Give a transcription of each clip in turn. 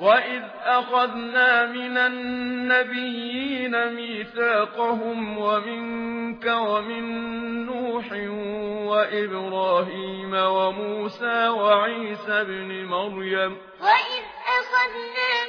وَإِذْ أَخَذْنَا مِنَ النَّبِيِّينَ مِيثَاقَهُمْ وَمِنْكَ وَمِنْ نُوحٍ وَإِبْرَاهِيمَ وَمُوسَى وَعِيسَى ابْنِ مَرْيَمَ وَإِذْ أَخَذْنَا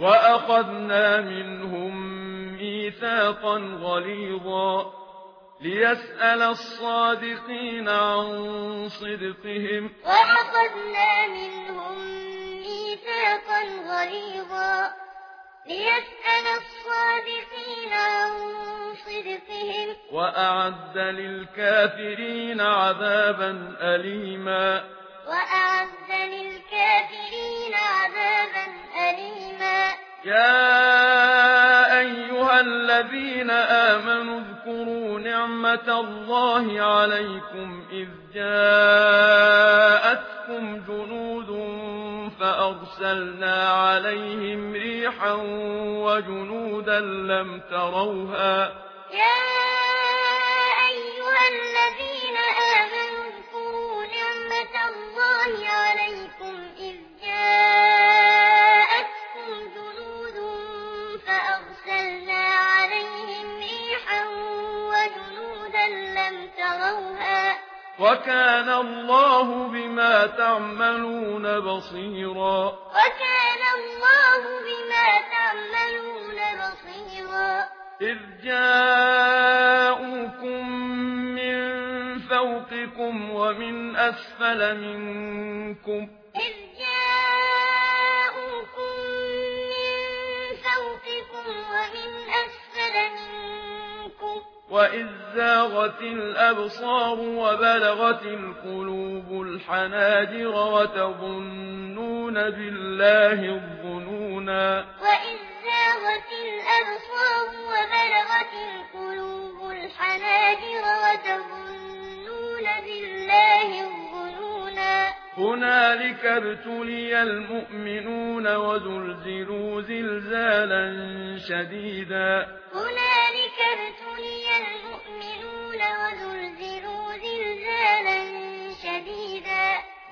وأخذنا منهم ميثاقا غليظا ليسأل الصادقين عن صدقهم وأخذنا منهم ميثاقا غليظا ليسأل الصادقين عن صدقهم وأعد للكافرين عذابا أليما وأعد يا أيها الذين آمنوا اذكروا نعمة الله عليكم إذ جاءتكم جنود فأرسلنا عليهم ريحا وجنودا لم تروها يا أيها الذين وكان الله بما تعملون بصيرا. وكان الله بما تعملون بصيرا. إذ جاءوكم من فوقكم ومن أسفل منكم وإذ زاغت الأبصار وبلغت القلوب الحناجر وتظنون بالله الظنونا وإذ زاغت الأبصار وبلغت القلوب الحناجر وتظنون بالله الظنونا هنالك ابتلي المؤمنون وزلزلوا زلزالا شديدا هنالك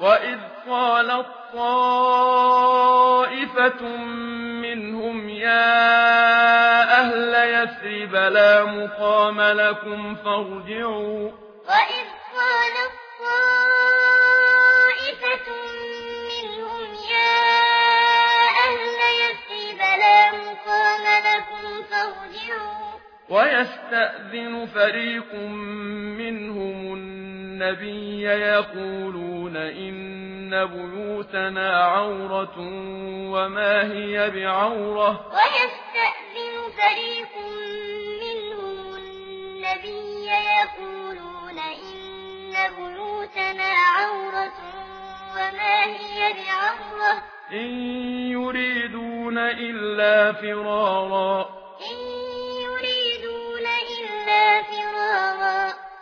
وَإِذْ قَالَ الطَّائِفَةٌ مِنْهُمْ يَا أَهْلَ يَثْرِبَ لَا مُقَامَ لَكُمْ فَارْجِعُوا وَإِذْ قَالَ الطَّائِفَةٌ مِنْهُمْ يَا أَهْلَ يَثْرِبَ لَا مُقَامَ لَكُمْ فَارْجِعُوا وَيَسْتَأْذِنُ فَرِيقٌ مِنْهُمْ النبي يقولون إن بيوتنا عورة وما هي بعورة. ويستأذن فريق منهم النبي يقولون إن بيوتنا عورة وما هي بعورة. إن يريدون إلا فرارا. إن يريدون إلا فرارا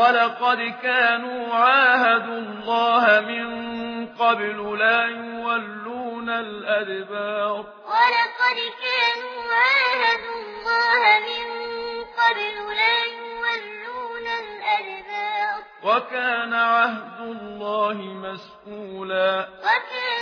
ولقد كانوا عاهدوا الله من قبل لا يولون الأدبار. ولقد كانوا عاهدوا الله من قبل لا يولون الأدبار. وكان عهد الله مسؤولا. وكان